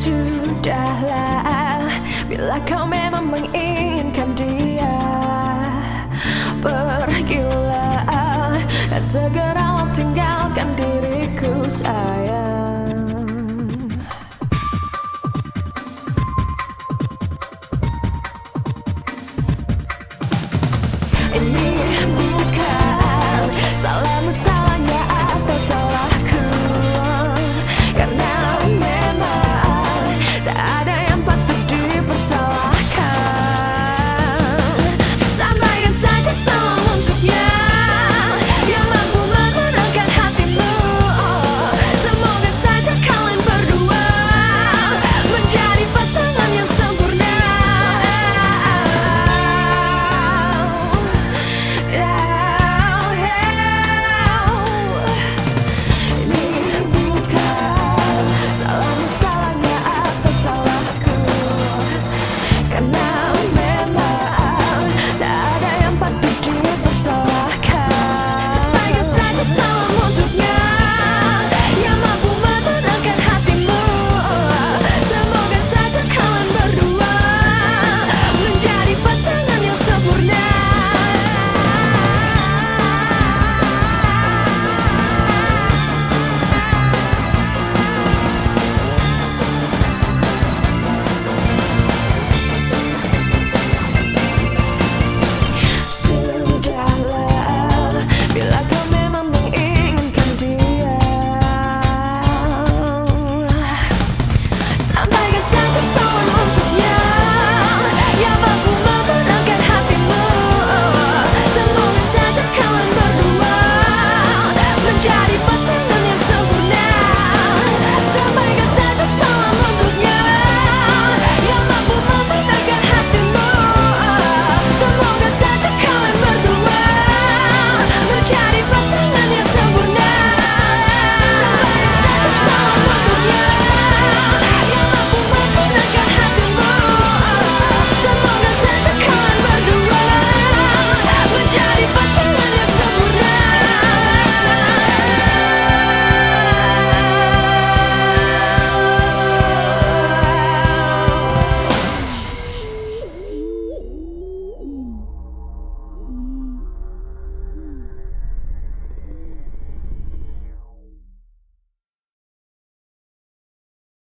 Sudahlah. Bila kau memang menginginkan dia Pergilah Dan segeralah tinggalkan diriku sayang. Ini